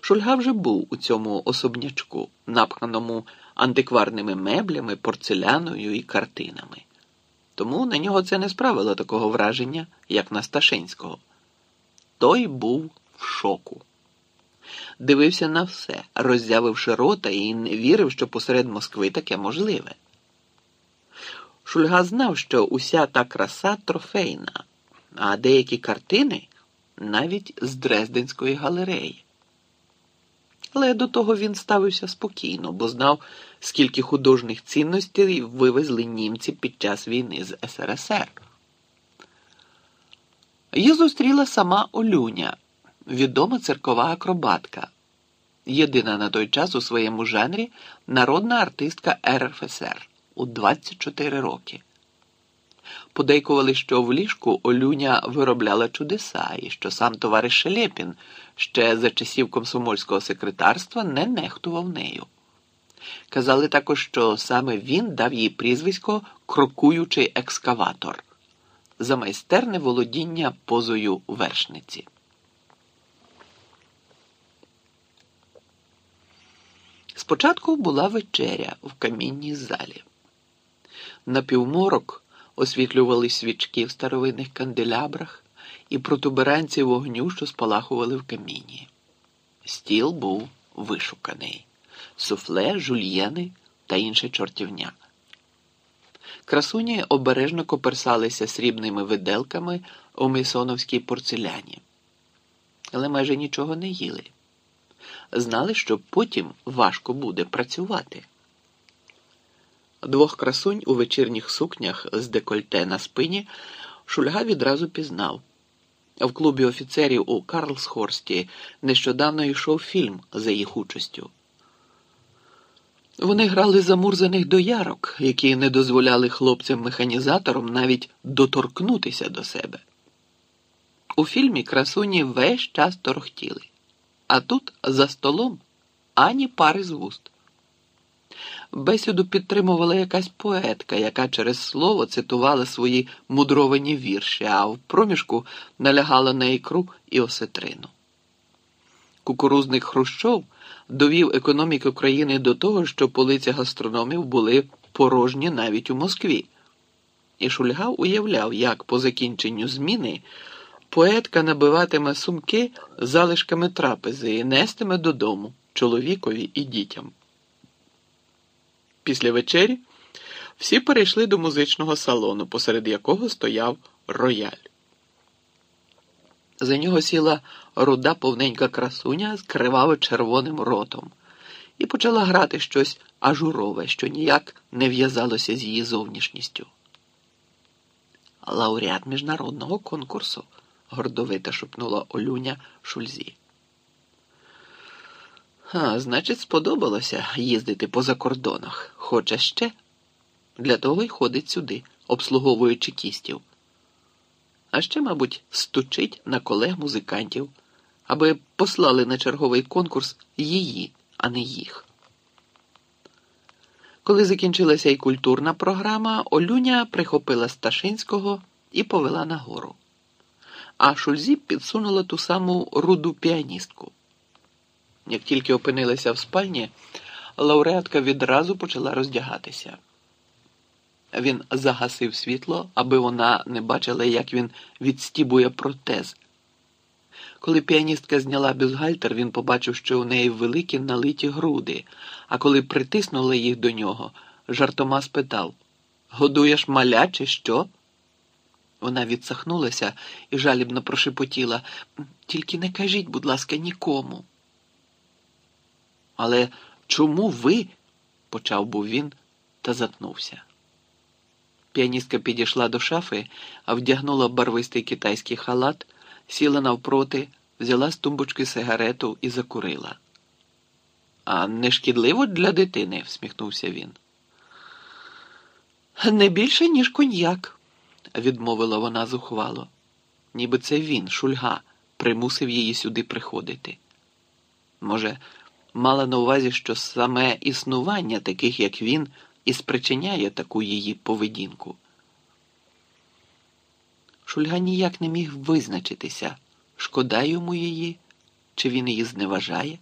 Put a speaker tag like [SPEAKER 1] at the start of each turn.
[SPEAKER 1] Шульга вже був у цьому особнячку, напханому антикварними меблями, порцеляною і картинами. Тому на нього це не справило такого враження, як на Сташинського. Той був в шоку. Дивився на все, роззявивши рота і не вірив, що посеред Москви таке можливе. Шульга знав, що уся та краса трофейна, а деякі картини навіть з Дрезденської галереї. Але до того він ставився спокійно, бо знав, скільки художніх цінностей вивезли німці під час війни з СРСР. Її зустріла сама Олюня, відома циркова акробатка, єдина на той час у своєму жанрі народна артистка РФСР у 24 роки. Подейкували, що в ліжку Олюня виробляла чудеса, і що сам товариш Шелепін ще за часів комсомольського секретарства не нехтував нею. Казали також, що саме він дав їй прізвисько крокуючий екскаватор за майстерне володіння позою вершниці. Спочатку була вечеря в камінній залі. На півморок освітлювали свічки в старовинних канделябрах і протуберанці вогню, що спалахували в каміні. Стіл був вишуканий, суфле, жульєни та інше чортівня. Красуні обережно коперсалися срібними виделками у мейсоновській порцеляні, але майже нічого не їли. Знали, що потім важко буде працювати. Двох красунь у вечірніх сукнях з декольте на спині Шульга відразу пізнав. В клубі офіцерів у Карлсхорсті нещодавно йшов фільм за їх участю. Вони грали замурзаних доярок, які не дозволяли хлопцям-механізаторам навіть доторкнутися до себе. У фільмі красуні весь час торохтіли, а тут за столом ані пари з вуст. Бесіду підтримувала якась поетка, яка через слово цитувала свої мудровані вірші, а в проміжку налягала на ікру і осетрину. Кукурузник Хрущов довів економіку країни до того, що полиці гастрономів були порожні навіть у Москві. І Шульга уявляв, як по закінченню зміни поетка набиватиме сумки залишками трапези і нестиме додому чоловікові і дітям. Після вечері всі перейшли до музичного салону, посеред якого стояв рояль. За нього сіла руда повненька красуня з криваво червоним ротом і почала грати щось ажурове, що ніяк не в'язалося з її зовнішністю. Лауреат міжнародного конкурсу, гордовито шепнула Олюня Шульзі. А, значить, сподобалося їздити по закордонах. Хоче ще. Для того й ходить сюди, обслуговує чекістів. А ще, мабуть, стучить на колег музикантів, аби послали на черговий конкурс її, а не їх. Коли закінчилася й культурна програма, Олюня прихопила Сташинського і повела нагору. А Шульзі підсунула ту саму руду піаністку. Як тільки опинилися в спальні, лауреатка відразу почала роздягатися. Він загасив світло, аби вона не бачила, як він відстібує протез. Коли піаністка зняла бюстгальтер, він побачив, що у неї великі налиті груди, а коли притиснула їх до нього, жартома спитав Годуєш маля, чи що? Вона відсахнулася і жалібно прошепотіла Тільки не кажіть, будь ласка, нікому. Але чому ви? почав був він та затнувся. Піаністка підійшла до шафи, вдягнула барвистий китайський халат, сіла навпроти, взяла з тумбочки сигарету і закурила. А не шкідливо для дитини, всміхнувся він. Не більше, ніж коньяк, відмовила вона зухвало. Ніби це він, шульга, примусив її сюди приходити. Може, мала на увазі, що саме існування таких, як він, і спричиняє таку її поведінку. Шульга ніяк не міг визначитися, шкода йому її, чи він її зневажає.